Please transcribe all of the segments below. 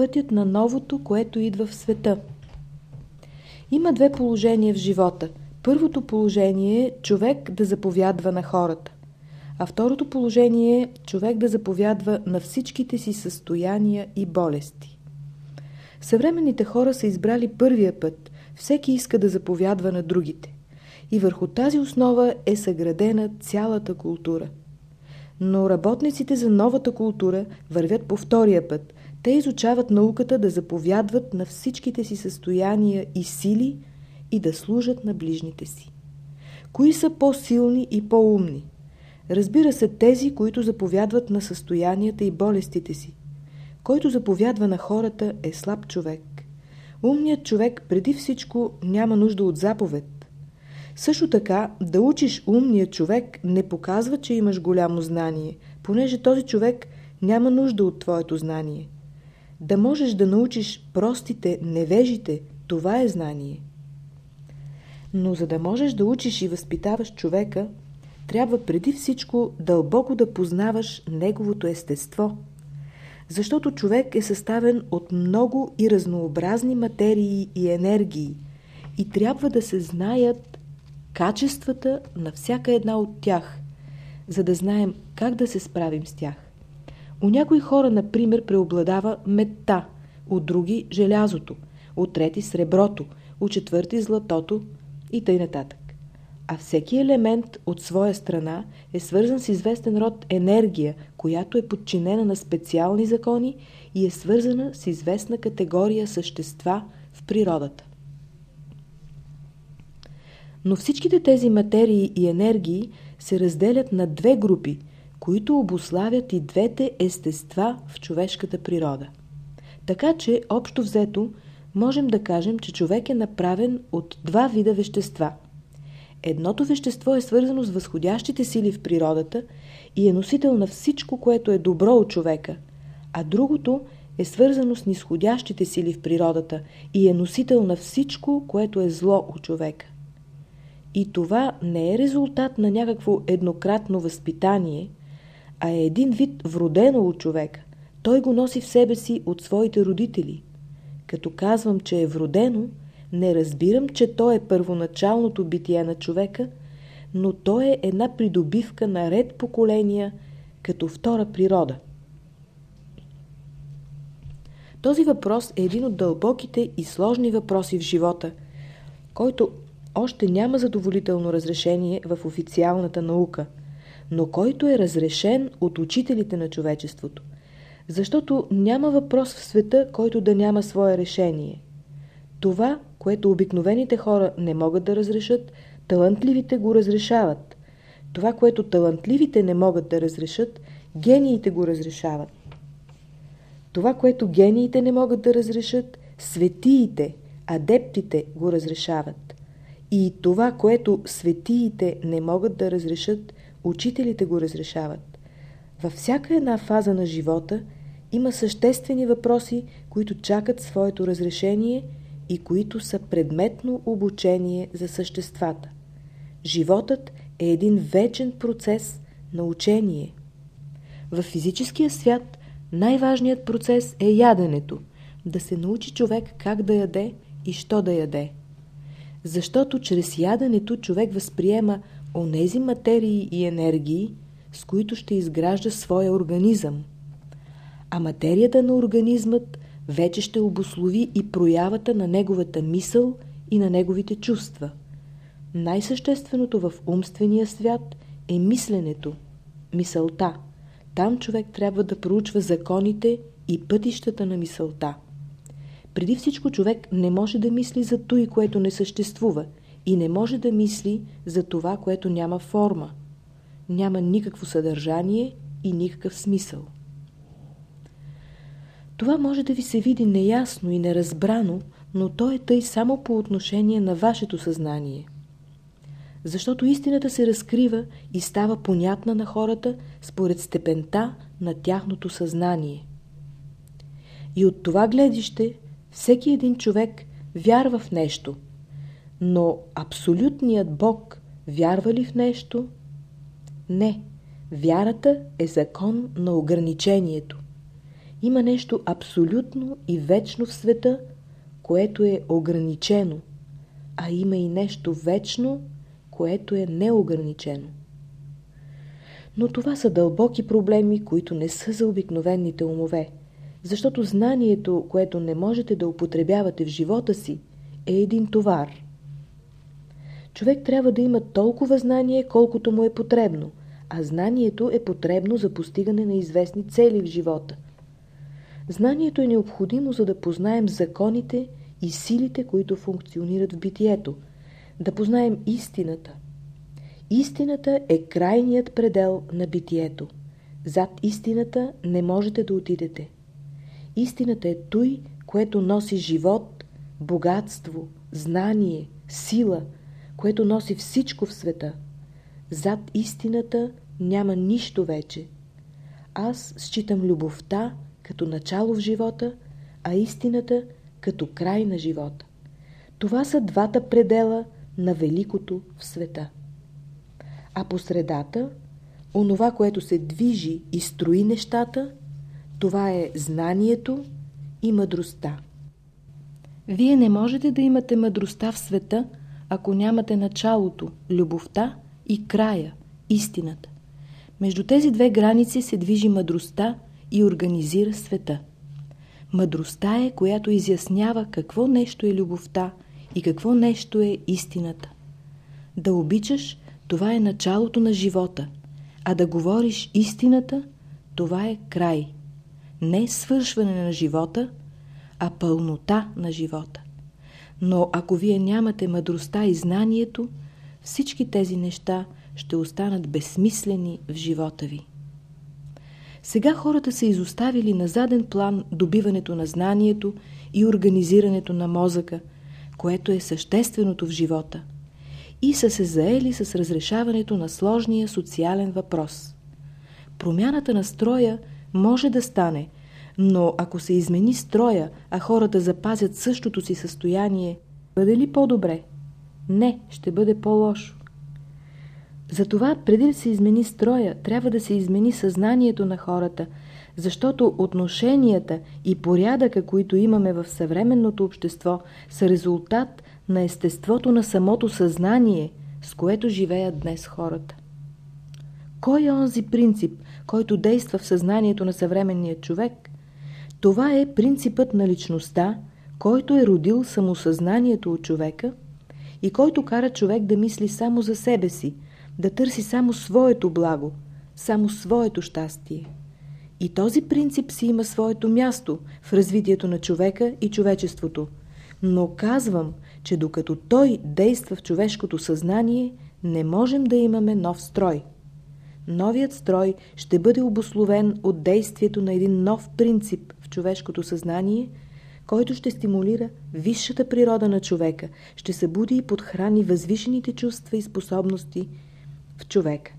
пътят на новото, което идва в света. Има две положения в живота. Първото положение е човек да заповядва на хората. А второто положение е човек да заповядва на всичките си състояния и болести. Съвременните хора са избрали първия път. Всеки иска да заповядва на другите. И върху тази основа е съградена цялата култура. Но работниците за новата култура вървят по втория път. Те изучават науката да заповядват на всичките си състояния и сили и да служат на ближните си. Кои са по-силни и по-умни? Разбира се, тези, които заповядват на състоянията и болестите си. Който заповядва на хората е слаб човек. Умният човек преди всичко няма нужда от заповед. Също така, да учиш умния човек не показва, че имаш голямо знание, понеже този човек няма нужда от твоето знание. Да можеш да научиш простите, невежите, това е знание. Но за да можеш да учиш и възпитаваш човека, трябва преди всичко дълбоко да познаваш неговото естество. Защото човек е съставен от много и разнообразни материи и енергии и трябва да се знаят качествата на всяка една от тях, за да знаем как да се справим с тях. У някои хора, например, преобладава метта, от други – желязото, от трети – среброто, от четвърти – златото и т.н. нататък а всеки елемент от своя страна е свързан с известен род енергия, която е подчинена на специални закони и е свързана с известна категория същества в природата. Но всичките тези материи и енергии се разделят на две групи, които обославят и двете естества в човешката природа. Така че, общо взето, можем да кажем, че човек е направен от два вида вещества – Едното вещество е свързано с възходящите сили в природата и е носител на всичко, което е добро от човека, а другото е свързано с нисходящите сили в природата и е носител на всичко, което е зло от човека. И това не е резултат на някакво еднократно възпитание, а е един вид вродено от човека. Той го носи в себе си от своите родители. Като казвам, че е вродено – не разбирам, че то е първоначалното битие на човека, но то е една придобивка на ред поколения като втора природа. Този въпрос е един от дълбоките и сложни въпроси в живота, който още няма задоволително разрешение в официалната наука, но който е разрешен от учителите на човечеството. Защото няма въпрос в света, който да няма свое решение. Това което обикновените хора не могат да разрешат, талантливите го разрешават. Това, което талантливите не могат да разрешат, гениите го разрешават. Това, което гениите не могат да разрешат, светиите, адептите го разрешават. И това, което светиите не могат да разрешат, учителите го разрешават. Във всяка една фаза на живота има съществени въпроси, които чакат своето разрешение – и които са предметно обучение за съществата. Животът е един вечен процес на учение. В физическия свят най-важният процес е яденето, да се научи човек как да яде и що да яде. Защото чрез яденето човек възприема онези материи и енергии, с които ще изгражда своя организъм. А материята на организмът вече ще обослови и проявата на неговата мисъл и на неговите чувства. Най-същественото в умствения свят е мисленето, мисълта. Там човек трябва да проучва законите и пътищата на мисълта. Преди всичко човек не може да мисли за той, което не съществува и не може да мисли за това, което няма форма. Няма никакво съдържание и никакъв смисъл. Това може да ви се види неясно и неразбрано, но то е тъй само по отношение на вашето съзнание. Защото истината се разкрива и става понятна на хората според степента на тяхното съзнание. И от това гледище всеки един човек вярва в нещо, но абсолютният Бог вярва ли в нещо? Не. Вярата е закон на ограничението. Има нещо абсолютно и вечно в света, което е ограничено, а има и нещо вечно, което е неограничено. Но това са дълбоки проблеми, които не са за обикновените умове, защото знанието, което не можете да употребявате в живота си, е един товар. Човек трябва да има толкова знание, колкото му е потребно, а знанието е потребно за постигане на известни цели в живота. Знанието е необходимо, за да познаем законите и силите, които функционират в битието, да познаем истината. Истината е крайният предел на битието. Зад истината не можете да отидете. Истината е той, което носи живот, богатство, знание, сила, което носи всичко в света. Зад истината няма нищо вече. Аз считам любовта като начало в живота, а истината като край на живота. Това са двата предела на великото в света. А по средата, онова, което се движи и строи нещата, това е знанието и мъдростта. Вие не можете да имате мъдростта в света, ако нямате началото, любовта и края, истината. Между тези две граници се движи мъдростта и организира света. Мъдростта е, която изяснява какво нещо е любовта и какво нещо е истината. Да обичаш, това е началото на живота, а да говориш истината, това е край. Не свършване на живота, а пълнота на живота. Но ако вие нямате мъдростта и знанието, всички тези неща ще останат безсмислени в живота ви. Сега хората са изоставили на заден план добиването на знанието и организирането на мозъка, което е същественото в живота, и са се заели с разрешаването на сложния социален въпрос. Промяната на строя може да стане, но ако се измени строя, а хората запазят същото си състояние, бъде ли по-добре? Не, ще бъде по-лошо. Затова, преди да се измени строя, трябва да се измени съзнанието на хората, защото отношенията и порядъка, които имаме в съвременното общество, са резултат на естеството на самото съзнание, с което живеят днес хората. Кой е онзи принцип, който действа в съзнанието на съвременния човек? Това е принципът на личността, който е родил самосъзнанието от човека и който кара човек да мисли само за себе си – да търси само своето благо, само своето щастие. И този принцип си има своето място в развитието на човека и човечеството. Но казвам, че докато той действа в човешкото съзнание, не можем да имаме нов строй. Новият строй ще бъде обословен от действието на един нов принцип човешкото съзнание, който ще стимулира висшата природа на човека, ще събуди и подхрани възвишените чувства и способности – в човека.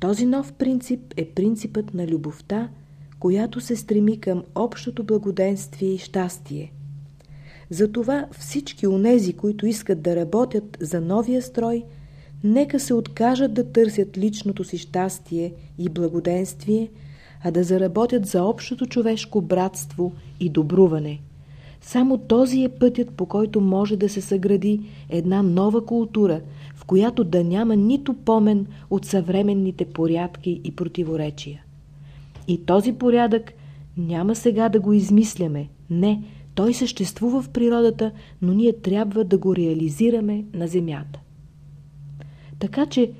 Този нов принцип е принципът на любовта, която се стреми към общото благоденствие и щастие. Затова всички онези, които искат да работят за новия строй, нека се откажат да търсят личното си щастие и благоденствие, а да заработят за общото човешко братство и добруване. Само този е пътят, по който може да се съгради една нова култура – която да няма нито помен от съвременните порядки и противоречия. И този порядък няма сега да го измисляме. Не, той съществува в природата, но ние трябва да го реализираме на земята. Така че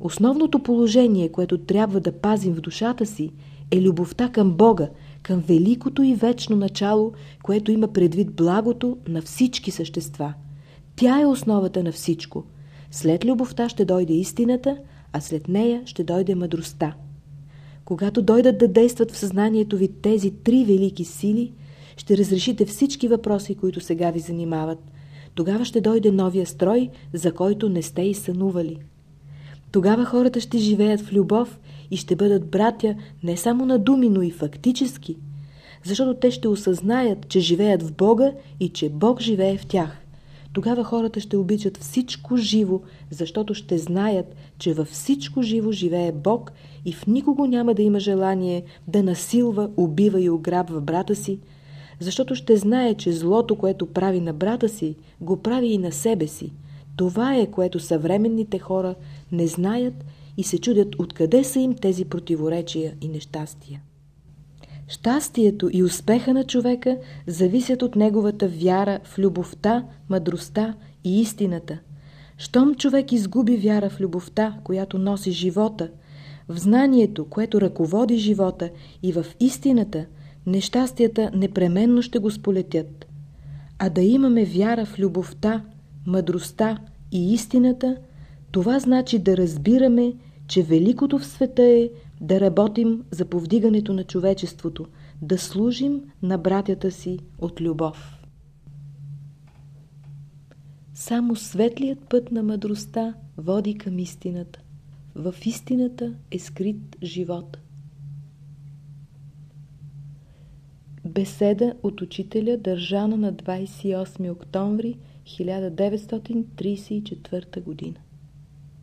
основното положение, което трябва да пазим в душата си, е любовта към Бога, към великото и вечно начало, което има предвид благото на всички същества. Тя е основата на всичко – след любовта ще дойде истината, а след нея ще дойде мъдростта. Когато дойдат да действат в съзнанието ви тези три велики сили, ще разрешите всички въпроси, които сега ви занимават. Тогава ще дойде новия строй, за който не сте и сънували. Тогава хората ще живеят в любов и ще бъдат братя не само на думи, но и фактически, защото те ще осъзнаят, че живеят в Бога и че Бог живее в тях. Тогава хората ще обичат всичко живо, защото ще знаят, че във всичко живо живее Бог и в никого няма да има желание да насилва, убива и ограбва брата си, защото ще знае, че злото, което прави на брата си, го прави и на себе си. Това е, което съвременните хора не знаят и се чудят откъде са им тези противоречия и нещастия. Щастието и успеха на човека зависят от неговата вяра в любовта, мъдростта и истината. Щом човек изгуби вяра в любовта, която носи живота, в знанието, което ръководи живота и в истината, нещастията непременно ще го сполетят. А да имаме вяра в любовта, мъдростта и истината, това значи да разбираме, че великото в света е да работим за повдигането на човечеството, да служим на братята си от любов. Само светлият път на мъдростта води към истината. В истината е скрит живот. Беседа от учителя държана на 28 октомври 1934 година